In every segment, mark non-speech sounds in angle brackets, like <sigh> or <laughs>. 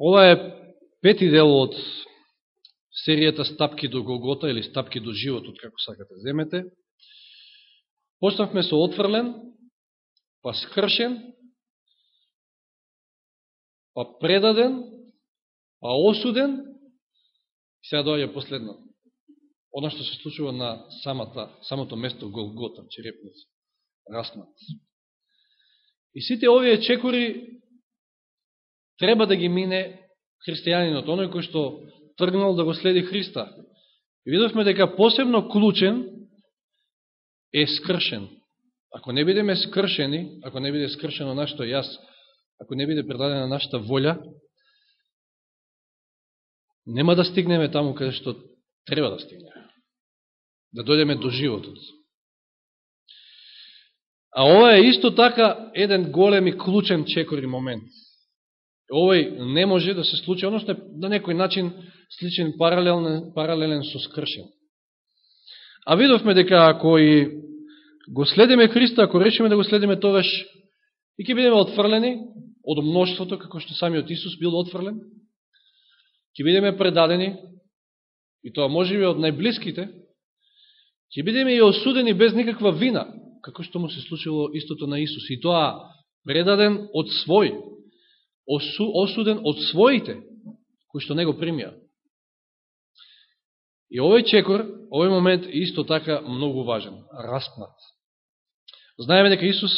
Ова е пети дел од серијата Стапки до Голгота или Стапки до животот, како сакате да земете. Почнавме со отврлен, па скршен, па предаден, па осуден, и сега доаѓа последно. Оно што се случува на самата, самото место Голгота, черепница, раснат. И сите овие чекори треба да ги мине христијанинот, оној кој што тргнал да го следи Христа. И видовме дека посебно клучен е скршен. Ако не бидеме скршени, ако не биде скршено нашето јас, ако не биде предадена нашата волја, нема да стигнеме таму каде што треба да стигнеме. Да дојдеме до животот. А ова е исто така еден голем и клучен чекори момент овој не може да се случи, односно на некој начин сличен паралелен, паралелен со скршен. А видовме дека ако и го следиме Христа, ако речеме да го следиме тогаш, и ќе бидеме отфрлени од мноштвото, како што самиот Исус бил отфрлен, ќе бидеме предадени, и тоа може би од најблиските, ќе бидеме и осудени без никаква вина, како што му се случило истото на Исус. И тоа предаден од свој, осуден од своите, кои што не го примија. И овој чекор, овој момент е исто така многу важен, распнат. Знаеме дека Исус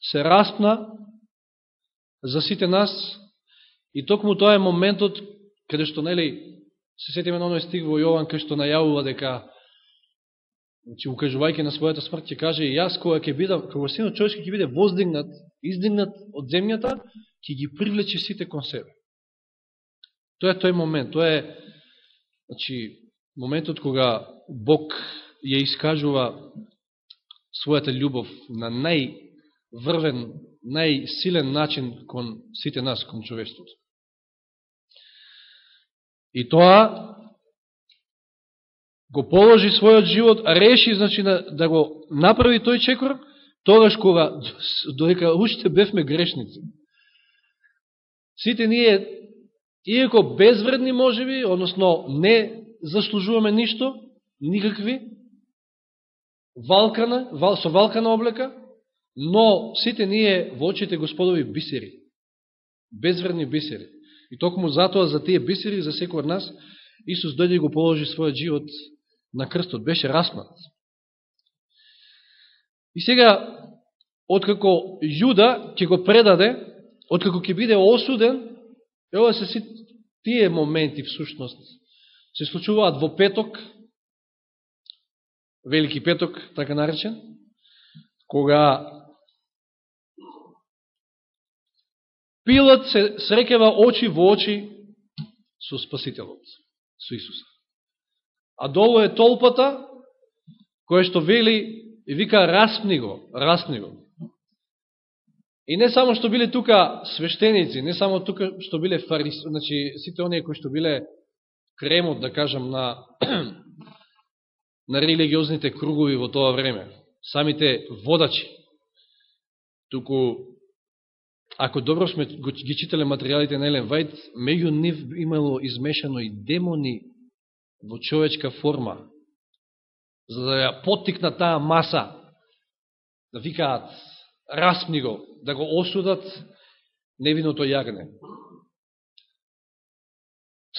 се распна за сите нас и токму тоа е моментот каде што, нели, се сетиме на оној стиг во Јован, каде што најавува дека Значи, укажувајќи на својата смрт, ќе каже, и јас кога ќе бидам, кога синот човечки ќе биде воздигнат, издигнат од земјата, ќе ги привлече сите кон себе. Тоа е тој момент, тоа е значи, моментот кога Бог ја искажува својата љубов на најврвен, најсилен начин кон сите нас, кон човештвото. И тоа го положи својот живот, реши значи, да, да го направи тој чекор, тогаш кога, додека уште бевме грешници. Сите ние, иако безвредни можеби, односно не заслужуваме ништо, никакви, валкана, вал, со валкана облека, но сите ние во очите Господови бисери, безвредни бисери. И токму затоа за тие бисери, за секој од нас, Исус дојде и го положи својот живот на крстот, беше распнат. И сега, откако Јуда ќе го предаде, откако ќе биде осуден, ова се си тие моменти всушност се случуваат во петок, Велики петок, така наречен, кога Пилот се срекева очи во очи со Спасителот, со Исуса. А долу е толпата, која што вели и вика распни го, распни го. И не само што биле тука свештеници, не само тука што биле фарис, значи сите оние кои што биле кремот, да кажам, на, <clears throat> на религиозните кругови во тоа време, самите водачи, туку, ако добро сме ги читале материалите на Елен Вајд, меѓу нив имало измешано и демони во човечка форма, за да ја поттикна таа маса, да викаат распни го, да го осудат невиното јагне.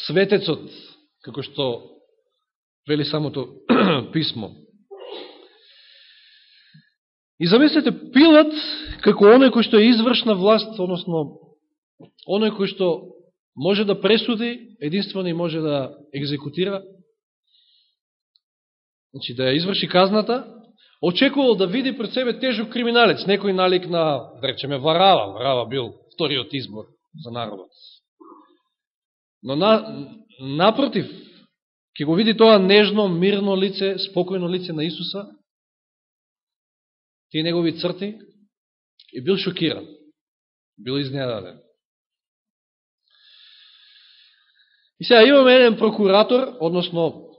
Светецот, како што вели самото <clears throat> писмо. И замислете, Пилат, како оној кој што е извршна власт, односно, оној кој што може да пресуди, единствено и може да екзекутира, значи да ја изврши казната, очекувал да види пред себе тежок криминалец, некој налик на, да речеме, Варава. Варава бил вториот избор за народот. Но на, напротив, ќе го види тоа нежно, мирно лице, спокојно лице на Исуса, тие негови црти, и бил шокиран, бил изненаден. И сега имаме еден прокуратор, односно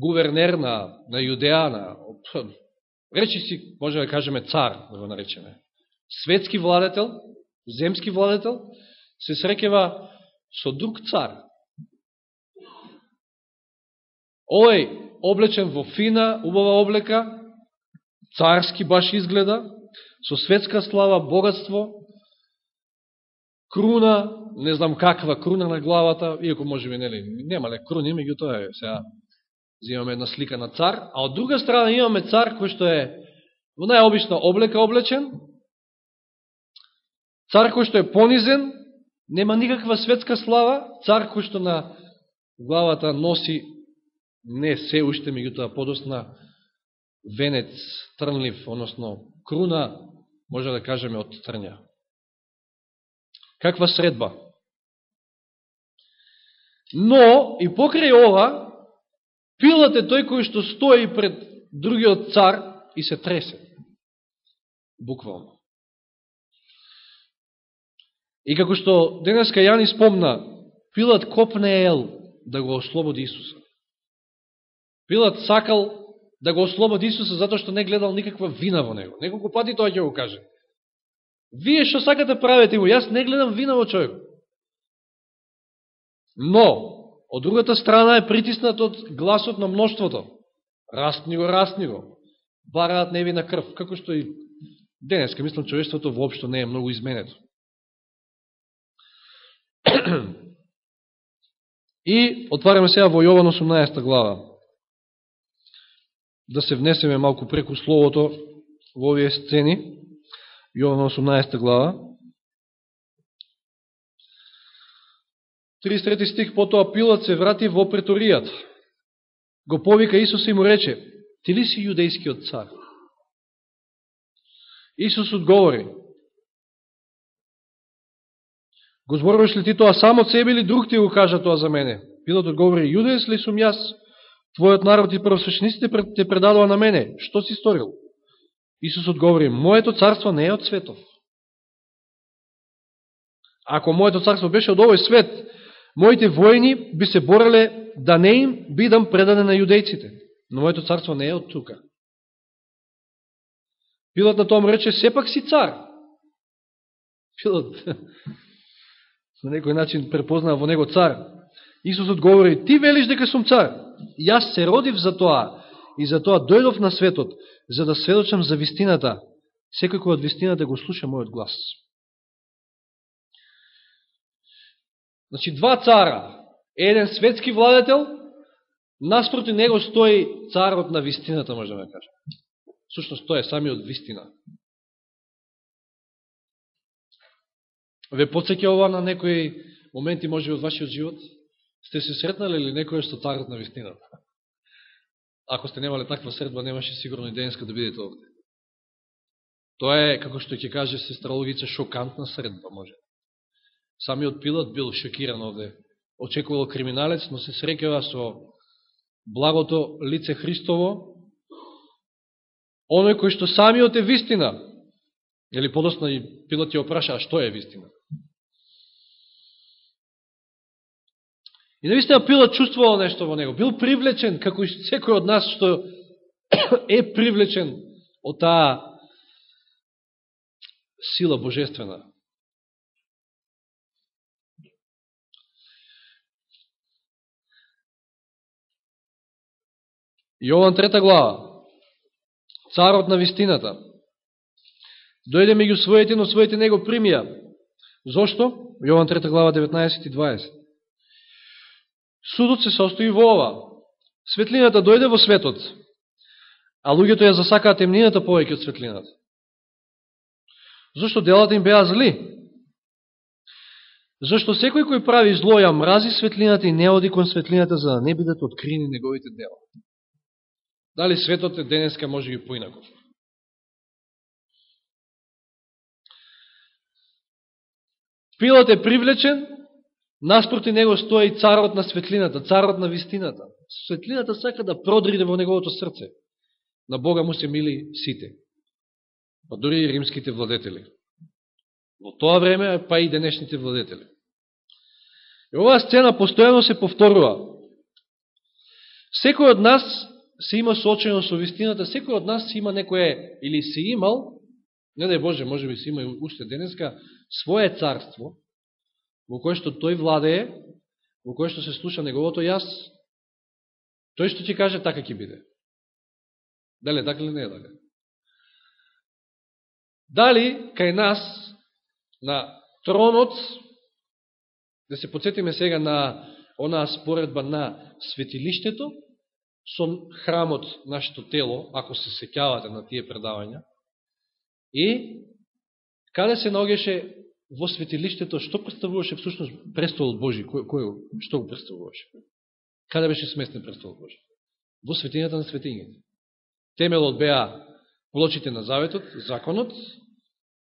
гувернер на, на Јудеа, на, речи си, може да кажеме цар, да го наречеме, светски владетел, земски владетел, се срекева со друг цар. Овој облечен во фина, убава облека, царски баш изгледа, со светска слава, богатство, круна, не знам каква круна на главата, иако може би нели, немале круни, меѓу тоа е, сега имаме една слика на цар, а од друга страна имаме цар кој што е во најобична облека облечен, цар кој што е понизен, нема никаква светска слава, цар кој што на главата носи не се уште, меѓутоа подосна венец трнлив, односно круна, може да кажеме од трња. Каква средба? Но, и покрај ова, Пилат е тој кој што стои пред другиот цар и се тресе. Буквално. И како што денеска Јани спомна, Пилат копне ел да го ослободи Исуса. Пилат сакал да го ослободи Исуса затоа што не гледал никаква вина во него. Неколку пати тоа ќе го каже. Вие што сакате правите му, јас не гледам вина во човек. Но, од другата страна е притиснат од гласот на мноштвото. Растни го, растни го. Бараат невина крв. Како што и денеска, мислам, човештвото воопшто не е многу изменето. И отваряме сега во Јован 18 глава. Да се внесеме малку преку словото во овие сцени. Јован 18 глава. 33 стих, потоа Пилат се врати во преторијата. Го повика Исус и му рече, ти ли си јудејскиот цар? Исус одговори, го зборуваш ли ти тоа само себе или друг ти го кажа тоа за мене? Пилат одговори, јудејс ли сум јас? Твојот народ и првосвечниците те предадува на мене. Што си сторил? Исус одговори, моето царство не е од светов. Ако моето царство беше од овој свет, моите војни би се бореле да не им бидам предаден на јудејците. Но моето царство не е од тука. Пилат на тоа му рече, сепак си цар. Пилат <laughs> на некој начин препознава во него цар. Исус одговори, ти велиш дека сум цар. Јас се родив за тоа и за тоа дојдов на светот, за да сведочам за вистината. Секој кој од вистината го слуша мојот глас. Значи, два цара. Еден светски владетел, наспроти него стои царот на вистината, може да ме кажа. Сушност, тој е самиот вистина. Ве подсеќа ова на некои моменти, може од вашиот живот? Сте се сретнали ли некој што царот на вистината? Ако сте немале таква средба, немаше сигурно и денеска да бидете овде. Тоа е, како што ќе каже сестра Логица, шокантна средба, може. Самиот Пилат бил шокиран овде. Очекувал криминалец, но се срекева со благото лице Христово, оној кој што самиот е вистина. Или подосно и Пилат ја опраша, што е вистина? И наистина Пилат чувствувал нешто во него. Бил привлечен, како и секој од нас што е привлечен од таа сила божествена. Јован трета глава. Царот на вистината. Дојде меѓу своите, но своите него примија. Зошто? Јован трета глава 19 и 20. Судот се состои во ова. Светлината дојде во светот, а луѓето ја засакаат темнината повеќе од светлината. Зошто делата им беа зли? Зашто секој кој прави зло ја мрази светлината и не оди кон светлината за да не бидат открини неговите дела. Дали светот е денеска може би поинаков? Пилот е привлечен, наспроти него стои царот на светлината, царот на вистината. Светлината сака да продриде во неговото срце. На Бога му се мили сите. Па дори и римските владетели. Во тоа време, па и денешните владетели. И оваа сцена постојано се повторува. Секој од нас се има соочено со вистината, секој од нас има некое, или се имал, не дај Боже, може би се има уште денеска, своје царство, во кое што тој владее, во кое што се слуша неговото јас, тој што ќе каже така ќе биде. Дали така или не е така? Дали кај нас на тронот, да се подсетиме сега на онаа споредба на светилиштето, со храмот нашето тело, ако се секјавате на тие предавања, и каде се ногеше во светилиштето, што представуваше всушност престолот Божи, кој, кој, што го представуваше? Каде беше сместен престолот Божи? Во светињата на светињите. Темелот беа плочите на заветот, законот,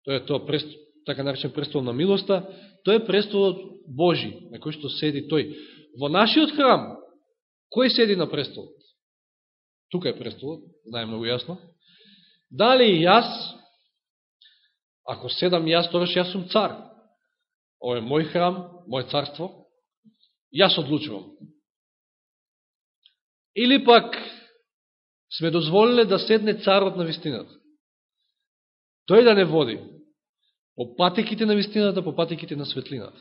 тоа е тоа прест, така наречен престол на милоста, тој е престолот Божи, на кој што седи тој. Во нашиот храм, кој седи на престолот? Тука е престолот, знае многу јасно. Дали јас, ако седам јас, тогаш јас сум цар. Ово е мој храм, мој царство. Јас одлучувам. Или пак сме дозволиле да седне царот на вистината. Тој да не води по патеките на вистината, по патеките на светлината.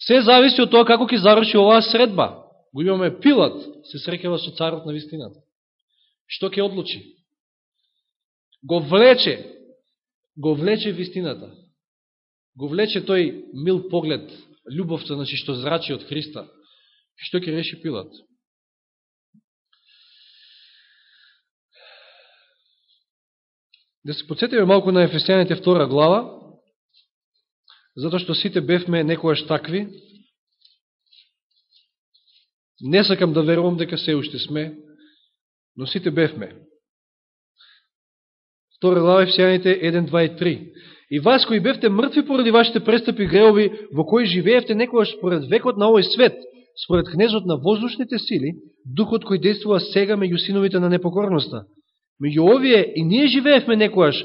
Се зависи од тоа како ќе заврши оваа средба го имаме Пилат, се срекава со царот на вистината. Што ќе одлучи? Го влече, го влече вистината. Го влече тој мил поглед, љубовта, значи, што зрачи од Христа. Што ќе реши Пилат? Да се подсетиме малку на Ефесијаните втора глава, затоа што сите бевме некојаш такви, Не сакам да верувам дека се уште сме, но сите бевме. Втора глава Ефсијаните 1, 2 и 3. И вас кои бевте мртви поради вашите престапи греови, во кои живеевте некојаш според векот на овој свет, според кнезот на воздушните сили, духот кој действува сега меѓу синовите на непокорноста. Меѓу овие и ние живеевме некојаш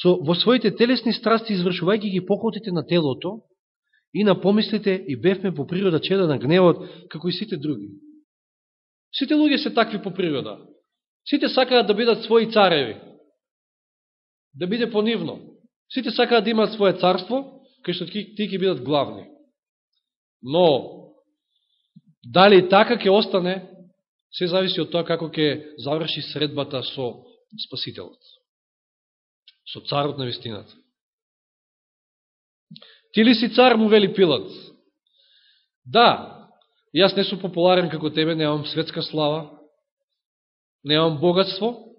со, во своите телесни страсти, извршувајќи ги похотите на телото, и на помислите и бевме по природа чеда на гневот, како и сите други. Сите луѓе се такви по природа. Сите сакаат да бидат своји цареви. Да биде понивно. Сите сакаат да имаат своје царство, кај што ти ќе бидат главни. Но, дали така ќе остане, се зависи од тоа како ќе заврши средбата со Спасителот. Со царот на вистината. Ти ли си цар, му вели Пилат? Да, јас не сум популарен како тебе, немам светска слава, немам богатство,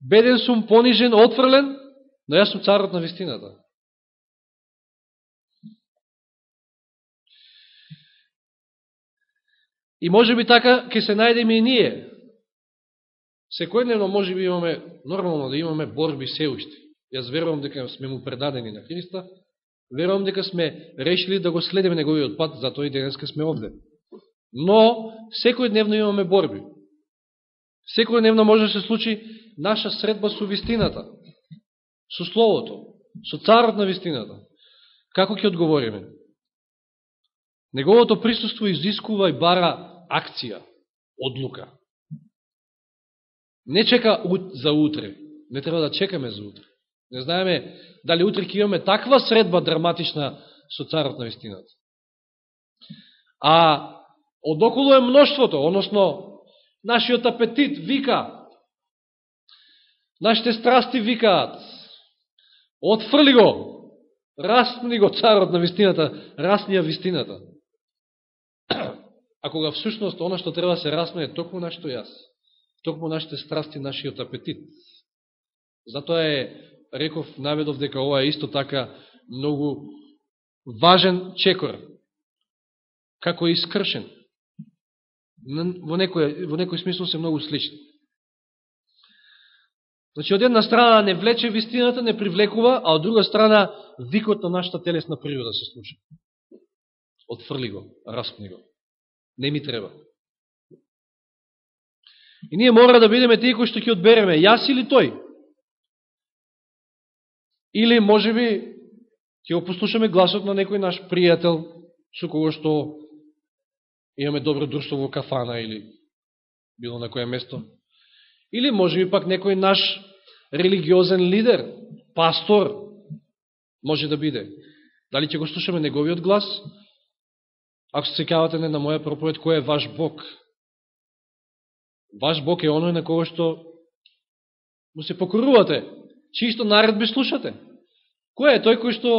беден сум, понижен, отврлен, но јас сум царот на вистината. И може би така ќе се најдеме и ние. Секојдневно може би имаме, нормално да имаме борби се уште. Јас верувам дека сме му предадени на Христа, верувам дека сме решили да го следиме неговиот пат, затоа и денеска сме овде. Но, секој дневно имаме борби. Секој дневно може да се случи наша средба со вистината, со Словото, со царот на вистината. Како ќе одговориме? Неговото присуство изискува и бара акција, одлука. Не чека за утре, не треба да чекаме за утре. Не знаеме дали утре ќе имаме таква средба драматична со царот на вистината. А одоколу е мноштвото, односно нашиот апетит вика, нашите страсти викаат, отфрли го, растни го царот на вистината, расни ја вистината. А кога всушност оно што треба да се расне е токму нашето јас, токму нашите страсти, нашиот апетит. Затоа е реков, наведов дека ова е исто така многу важен чекор, како и искршен. Во некој, во некој смисол се многу слични. Значи, од една страна не влече вистината, не привлекува, а од друга страна викот на нашата телесна природа се слуша. Отфрли го, распни го. Не ми треба. И ние мора да бидеме тие кои што ќе одбереме, јас или тој. Или, може би, ќе го послушаме гласот на некој наш пријател, со кого што имаме добро друштво во кафана или било на која место. Или, може би, пак некој наш религиозен лидер, пастор, Може да биде. Дали ќе го слушаме неговиот глас? Ако се секавате не на моја проповед, кој е ваш Бог? Ваш Бог е оној на кого што му се покорувате, чисто наредби слушате. Кој е тој кој што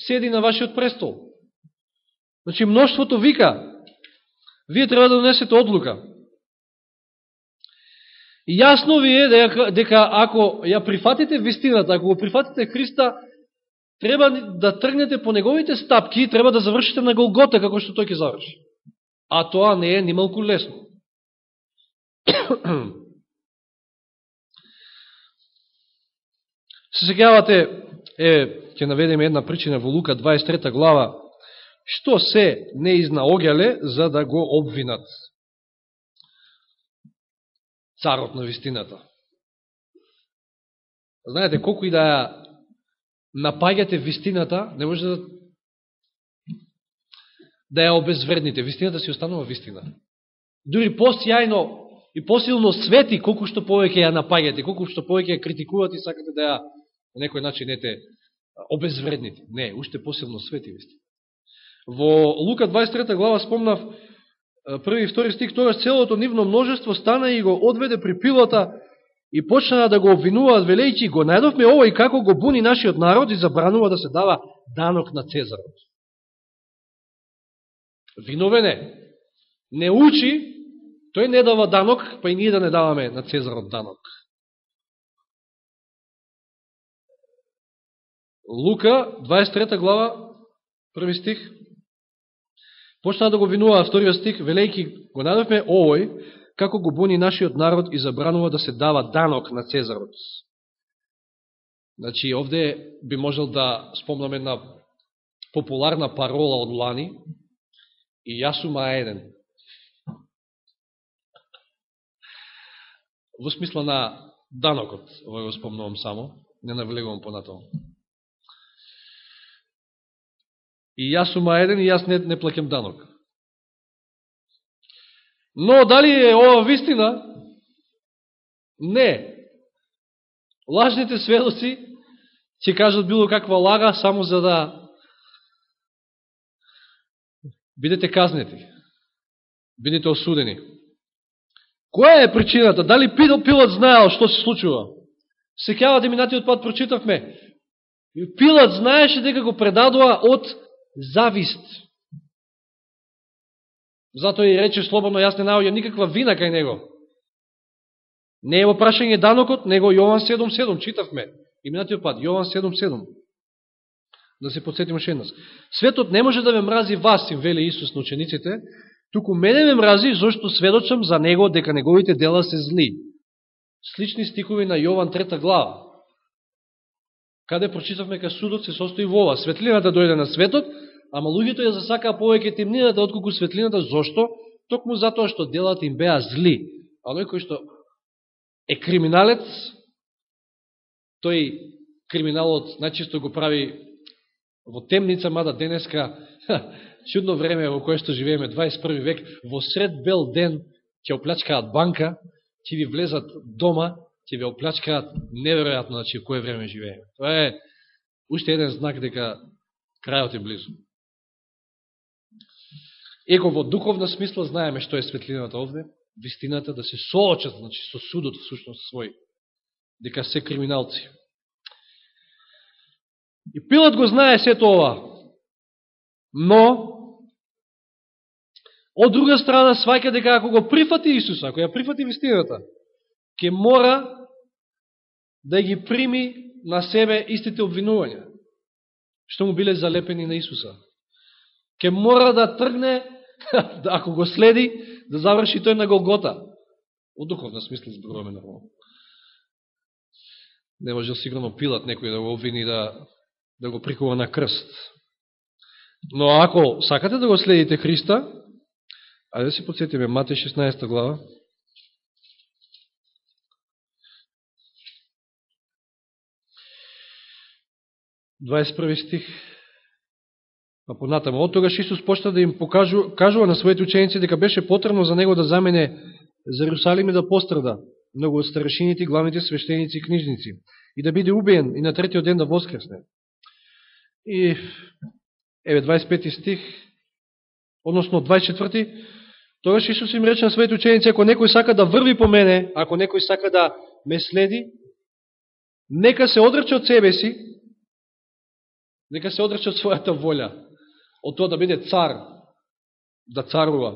седи на вашиот престол? Значи, мноштвото вика, вие треба да донесете одлука. И јасно ви е дека, дека ако ја прифатите вистината, ако го прифатите Христа, треба да тргнете по неговите стапки и треба да завршите на Голгота, како што тој ќе заврши. А тоа не е ни малку лесно. Се сегавате, е, ќе наведеме една причина во Лука 23 глава, што се не изнаогеле за да го обвинат царот на вистината. Знаете, колку и да ја напаѓате вистината, не може да да ја обезвредните. Вистината си останува вистина. Дури посјајно и посилно свети колку што повеќе ја напаѓате, колку што повеќе ја критикувате и сакате да ја на некој начин не те обезвредните. Не, уште посилно свети сте. Во Лука 23 глава спомнав први и втори стих, тогаш целото нивно множество стана и го одведе при пилата и почнаа да го обвинуваат велејќи, го најдовме овој како го буни нашиот народ и забранува да се дава данок на Цезарот. Виновен е. Не учи, тој не дава данок, па и ние да не даваме на Цезарот данок. Лука, 23 глава, први стих. Почнаа да го винуваа вториот стих, велејки го надавме овој, како го буни нашиот народ и забранува да се дава данок на Цезарот. Значи, овде би можел да спомнаме на популарна парола од Лани, и јас сум еден. Во смисла на данокот, во го спомнувам само, не навлегувам понатомо. И јас сум аеден и јас не, не плакем данок. Но дали е ова вистина? Не. Лажните сведоци ќе кажат било каква лага само за да бидете казнети. Бидете осудени. Која е причината? Дали Пилот знаел што се случува? Секјава да минатиот пат прочитавме. Пилот знаеше дека го предадува од завист. Затоа и рече слободно, јас не наоѓам никаква вина кај него. Не е во прашање данокот, него Јован 7.7, читавме. И минатиот пат, Јован 7.7. Да се подсетиме ше еднас. Светот не може да ме мрази вас, им вели Исус на учениците, туку мене ме мрази, зашто сведочам за него дека неговите дела се зли. Слични стикови на Јован 3 глава. Каде прочитавме ка судот се состои во ова. Светлината дојде на светот, Ама луѓето ја засакаа повеќе темнината отколку светлината. Зошто? Токму затоа што делата им беа зли. А оној кој што е криминалец, тој криминалот најчесто го прави во темница, мада денеска чудно време во кое што живееме 21 век, во сред бел ден ќе оплячкаат банка, ќе ви влезат дома, ќе ве оплачкаат неверојатно, значи, кое време живееме. Тоа е уште еден знак дека крајот е близо. Еко во духовна смисла знаеме што е светлината овде, вистината да се соочат значи, со судот всушност свој, дека се криминалци. И Пилат го знае сето ова, но од друга страна сваќа дека ако го прифати Исуса, ако ја прифати вистината, ќе мора да ги прими на себе истите обвинувања, што му биле залепени на Исуса. Ке мора да тргне <laughs> да, ако го следи, да заврши тој на Голгота. Од духовна смисла зборуваме нормално. Не може да сигурно пилат некој да го обвини да, да го прикува на крст. Но ако сакате да го следите Христа, ајде да се подсетиме Матеј 16 глава. Двајст стих. Па понатаму, од тогаш Исус почна да им покажу, кажува на своите ученици дека беше потребно за него да замене за Русалим и да пострада многу од старешините, главните свештеници и книжници и да биде убиен и на третиот ден да воскресне. И, еве, 25 стих, односно 24 Тогаш Исус им рече на своите ученици, ако некој сака да врви по мене, ако некој сака да ме следи, нека се одрече од себе си, нека се одрече од својата волја, од тоа да биде цар, да царува.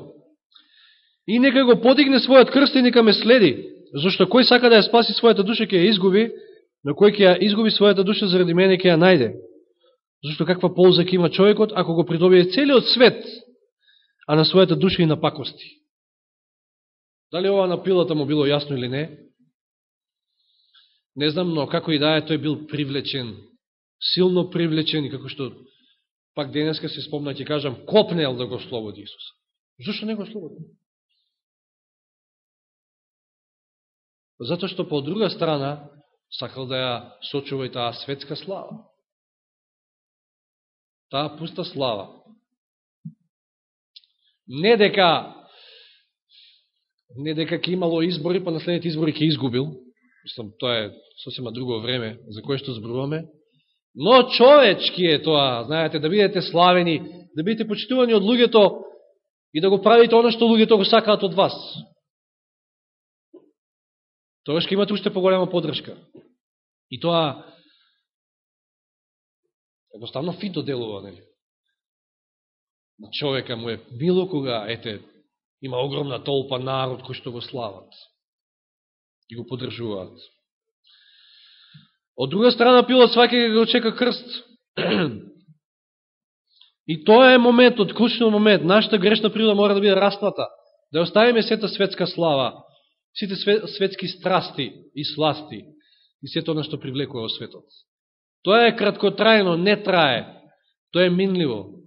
И нека го подигне својот крст и нека ме следи, зашто кој сака да ја спаси својата душа, ќе ја изгуби, но кој ќе ја изгуби својата душа заради мене, ќе ја најде. Зашто каква полза ќе има човекот, ако го придобие целиот свет, а на својата душа и на пакости. Дали ова на пилата му било јасно или не? Не знам, но како и да е, тој бил привлечен, силно привлечен и како што пак денеска се спомна, ќе кажам, копнел да го слободи Исус. Зошто не го слободи? Затоа што по друга страна сакал да ја сочува и таа светска слава. Таа пуста слава. Не дека не дека ќе имало избори, па на следните избори ќе изгубил. Мислам, тоа е сосема друго време за кое што зборуваме. Но човечки е тоа, знаете, да бидете славени, да бидете почитувани од луѓето и да го правите оно што луѓето го сакаат од вас. Тоа ќе имате уште поголема подршка. И тоа едноставно фито делува, нели? на човека му е било кога, ете, има огромна толпа народ кој што го слават и го подржуваат. Од друга страна, пилот сваке го чека крст. <clears throat> И тоа е моментот, клучниот момент. Нашата грешна природа мора да биде расната. Да оставиме сета светска слава, сите светски страсти и сласти и сето оно што привлекува во светот. Тоа е краткотрајно, не трае. Тоа е минливо.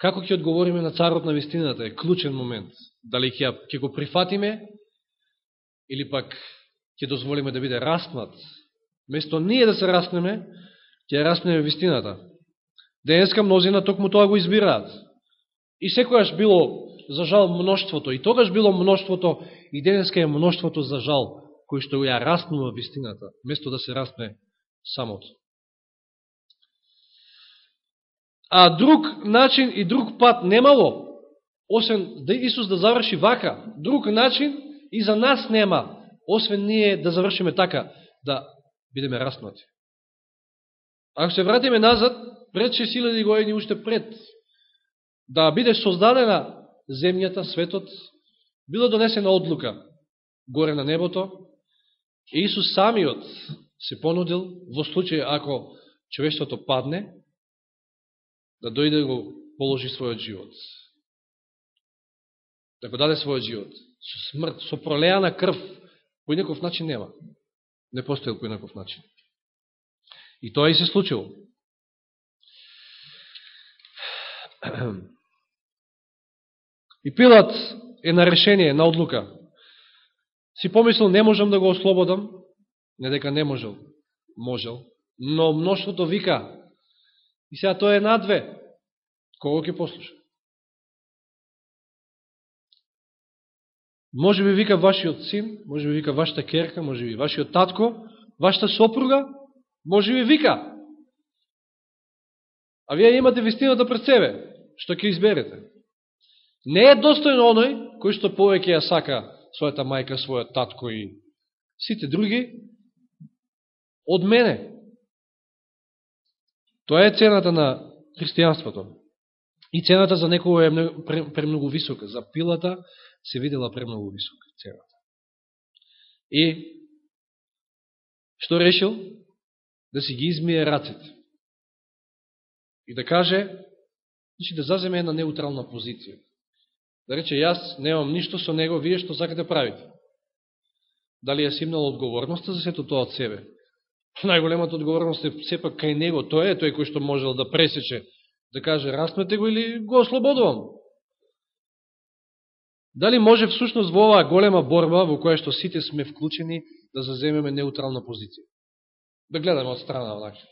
Како ќе одговориме на царот на вистината е клучен момент. Дали ќе, ќе го прифатиме или пак ќе дозволиме да биде распнат. Место ние да се распнеме, ќе распнеме вистината. Денеска мнозина токму тоа го избираат. И секојаш било за жал мноштвото, и тогаш било мноштвото, и денеска е мноштвото за жал, кој што ја распнува вистината, место да се распне самото. а друг начин и друг пат немало, освен да Исус да заврши вака, друг начин и за нас нема, освен ние да завршиме така, да бидеме распнати. Ако се вратиме назад, пред 6000 години уште пред да биде создадена земјата, светот, била донесена одлука горе на небото, и Исус самиот се понудил во случај ако човештвото падне, да дојде да го положи својот живот. Да го даде својот живот. Со смрт, со пролеана крв, по некој начин нема. Не постоел по начин. И тоа и се случило. И Пилат е на решение, на одлука. Си помислил, не можам да го ослободам, не дека не можел, можел, но мноштвото вика, И сега тоа е надве. Кого ќе послуша? Може би вика вашиот син, може би вика вашата керка, може би вашиот татко, вашата сопруга, може би вика. А вие имате вистината пред себе, што ќе изберете. Не е достоен оној кој што повеќе ја сака својата мајка, својот татко и сите други од мене. Тоа е цената на христијанството. И цената за некој е премногу висока. За пилата се видела премногу висока цената. И што решил? Да си ги измие раците. И да каже, значи да заземе една неутрална позиција. Да рече, јас немам ништо со него, вие што сакате да правите. Дали ја симнал одговорноста за сето тоа од себе? најголемата одговорност е сепак кај него, тој е тој кој што можел да пресече, да каже распнете го или го ослободувам. Дали може всушност во оваа голема борба во која што сите сме вклучени да заземеме неутрална позиција? Да гледаме од страна онака.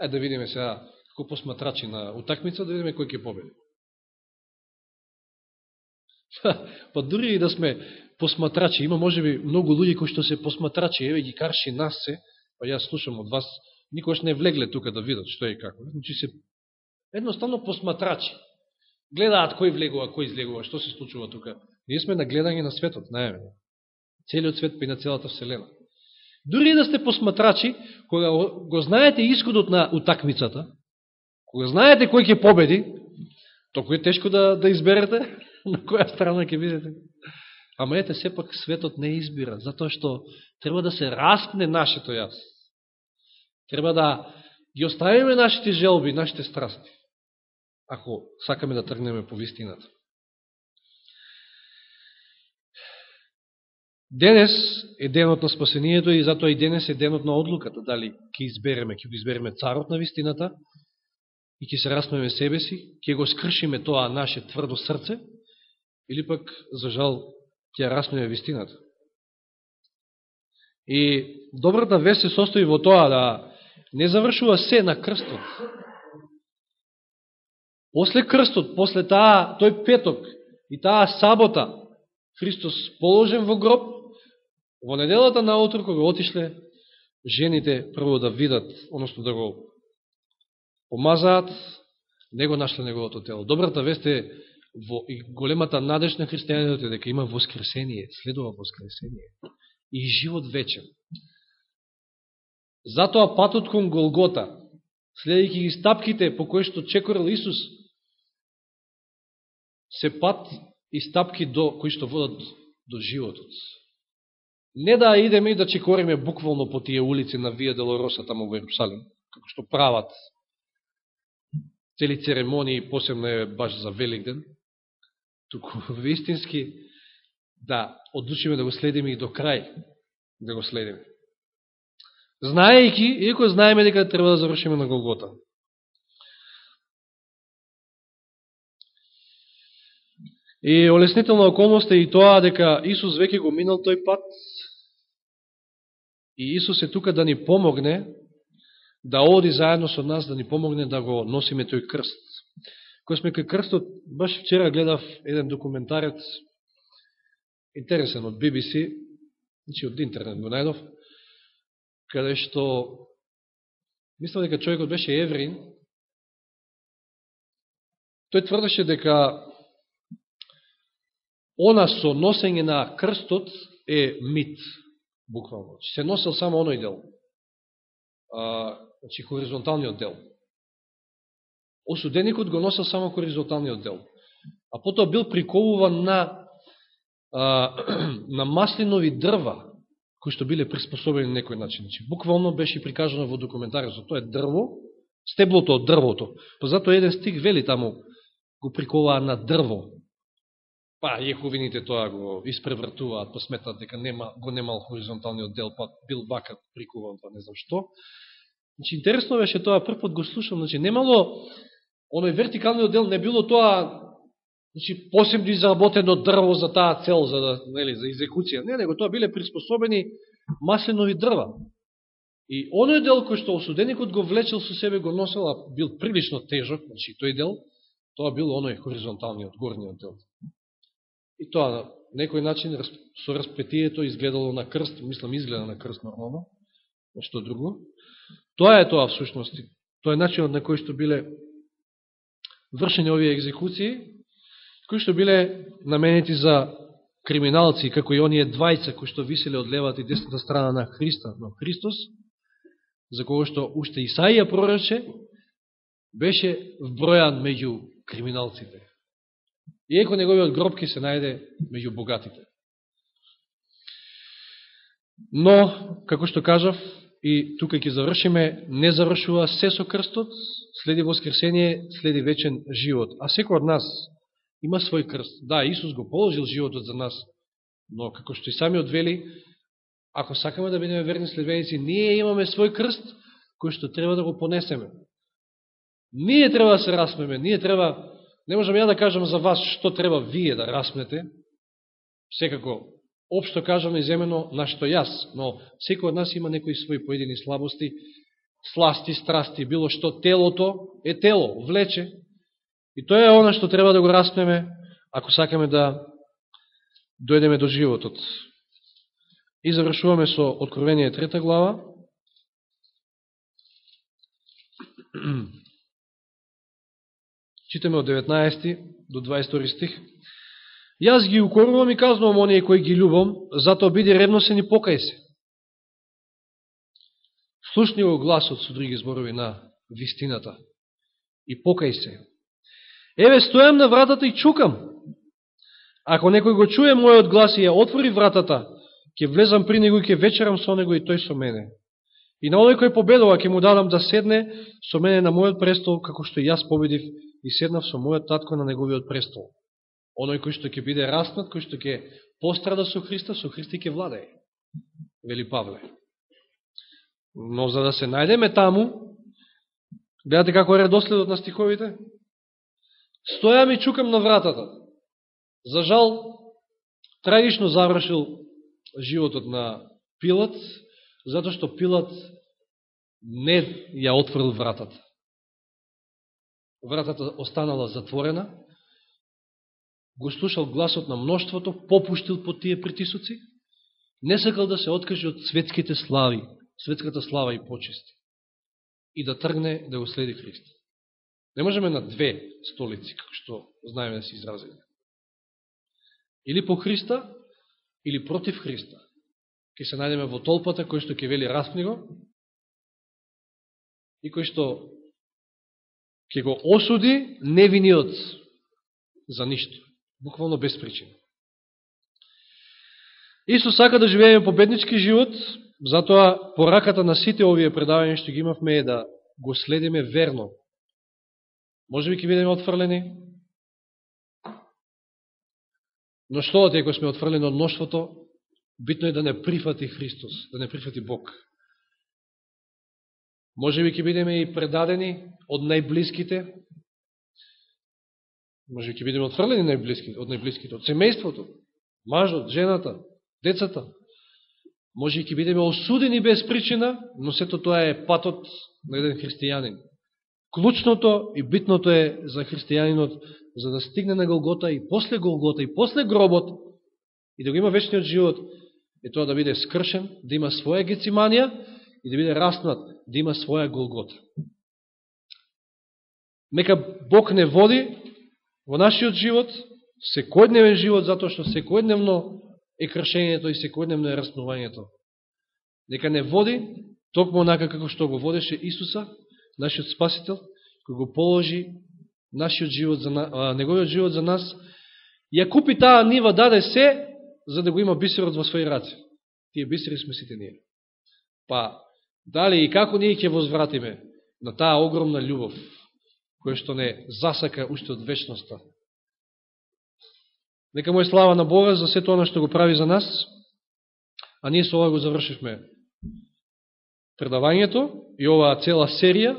Е да видиме сега како посматрачи на утакмица, да видиме кој ќе победи. па дури и да сме посматрачи, има може би многу луѓе кои што се посматрачи, еве ги карши нас се, па јас слушам од вас никош не влегле тука да видат што е и како. Значи се едноставно посматрачи. Гледаат кој влегува, кој излегува, што се случува тука. Ние сме на гледање на светот, најаве. Целиот свет, па и на целата Вселена. Дури да сте посматрачи, кога го знаете исходот на утакмицата, кога знаете кој ќе победи, толку е тешко да, да изберете <laughs> на која страна ќе бидете. Ама ете, сепак светот не избира, затоа што треба да се распне нашето јас. Треба да ги оставиме нашите желби, нашите страсти, ако сакаме да тргнеме по вистината. Денес е денот на спасението и затоа и денес е денот на одлуката, дали ќе избереме, ќе го избереме царот на вистината и ќе се расмеме себе си, ќе го скршиме тоа наше тврдо срце, или пак, за жал, ќе расмеме вистината. И добрата вест се состои во тоа да не завршува се на крстот. После крстот, после таа, тој петок и таа сабота, Христос положен во гроб, Во неделата наутро, кога отишле, жените прво да видат, односно да го помазаат, не го нашле неговото тело. Добрата вест е во, и големата надеж на христијаните дека има воскресение, следува воскресение и живот вечен. Затоа патот кон Голгота, следејќи ги стапките по кои што чекорил Исус, се пат и стапки до, кои што водат до животот. Не да идеме и да чекориме буквално по тие улици на Вија Делороса таму во Иерусалим, како што прават цели церемонии, посебно е баш за Великден, туку <laughs> вистински да одлучиме да го следиме и до крај, да го следиме. Знаејќи, иако знаеме дека треба да завршиме на Голгота. И олеснителна околност е и тоа дека Исус веќе го минал тој пат, И Исус е тука да ни помогне, да оди заедно со нас, да ни помогне да го носиме тој крст. Кој сме кај крстот, баш вчера гледав еден документарец, интересен од BBC, значи од интернет го најдов, каде што, мислам дека човекот беше еврин, тој тврдеше дека она со носење на крстот е мит буквално. Значи, се носел само оној дел. А, значи, хоризонталниот дел. Осуденикот го носел само хоризонталниот дел. А потоа бил приковуван на, а, <clears throat> на маслинови дрва, кои што биле приспособени на некој начин. Значи, буквално беше прикажано во документаризот. Тоа е дрво, стеблото од дрвото. Па затоа еден стик вели таму, го приковаа на дрво, Па, јеховините тоа го испревртуваат, па дека нема, го немал хоризонталниот дел, па бил бакат прикуван, па не знам што. Значи, интересно беше тоа, прв го слушам, значи, немало, оној вертикалниот дел не било тоа, значи, посебно изработено дрво за таа цел, за, да, нели, за екзекуција. Не, него тоа биле приспособени масленови дрва. И оној дел кој што осуденикот го влечел со себе, го носел, а бил прилично тежок, значи, тој дел, тоа бил оној хоризонталниот, горниот дел. И тоа на некој начин со распетието изгледало на крст, мислам изгледа на крст нормално, што друго. Тоа е тоа всушност. Тоа е начинот на кој што биле вршени овие екзекуции, кои што биле наменети за криминалци, како и оние двајца кои што виселе од левата и десната страна на Христа, но Христос, за кого што уште Исаија прорече, беше вбројан меѓу криминалците. Иеко неговиот гроб ќе се најде меѓу богатите. Но, како што кажав, и тука ќе завршиме, не завршува се со крстот, следи воскресение, следи вечен живот. А секој од нас има свој крст. Да, Исус го положил животот за нас, но како што и сами одвели, ако сакаме да бидеме верни следбеници, ние имаме свој крст, кој што треба да го понесеме. Ние треба да се распнеме, ние треба Не можам ја да кажам за вас што треба вие да распнете, секако општо кажаме земено на што јас, но секој од нас има некои своји поедини слабости, сласти, страсти, било што телото е тело, влече, и тоа е она што треба да го распнеме, ако сакаме да дојдеме до животот. И завршуваме со Откровение трета глава, <clears throat> Читаме од 19 до 22 стих. Јас ги укорувам и казнувам оние кои ги љубам, затоа биди ревносен и покај се. Слушни го гласот со други зборови на вистината и покај се. Еве стојам на вратата и чукам. Ако некој го чуе мојот глас и ја отвори вратата, ќе влезам при него и ќе вечерам со него и тој со мене. И на оној кој победува ќе му дадам да седне со мене на мојот престол, како што јас победив и седнав со мојот татко на неговиот престол. Оној кој што ќе биде распнат, кој што ќе пострада со Христа, со Христи ќе владее, вели Павле. Но за да се најдеме таму, гледате како е редоследот на стиховите, стојам и чукам на вратата. За жал, трагично завршил животот на Пилат, затоа што Пилат не ја отворил вратата. Вратата останала затворена, го слушал гласот на мноштвото, попуштил под тие притисуци, не сакал да се откаже од светските слави, светската слава и почести и да тргне да го следи Христ. Не можеме на две столици, како што знаеме да се изразиме. Или по Христа, или против Христа. Ке се најдеме во толпата кој што ќе вели распни го и кој што ќе го осуди невиниот за ништо буквално без причина. Исус сака да живееме победнички живот, затоа пораката на сите овие предавања што ги имавме е да го следиме верно. Може би ќе бидеме отфрлени, но што ако сме отфрлени од мноштвото, битно е да не прифати Христос, да не прифати Бог. Може би ќе бидеме и предадени од најблиските, Може би ќе бидеме отфрлени најблиските, од најблиските, од семејството, мажот, жената, децата. Може би ќе бидеме осудени без причина, но сето тоа е патот на еден христијанин. Клучното и битното е за христијанинот, за да стигне на Голгота и после Голгота и после гробот и да го има вечниот живот, е тоа да биде скршен, да има своја гециманија и да биде раснат, да има своја Голгота. Нека Бог не води во нашиот живот, секојдневен живот, затоа што секојдневно е кршењето и секојдневно е распнувањето. Нека не води токму онака како што го водеше Исуса, нашиот Спасител, кој го положи нашиот живот за, а, неговиот живот за нас, ја купи таа нива, даде се, за да го има бисерот во своји раце. Тие бисери сме сите ние. Па, дали и како ние ќе возвратиме на таа огромна љубов, која што не засака уште од вечноста. Нека му е слава на Бога за сето оно што го прави за нас, а ние со ова го завршивме предавањето и оваа цела серија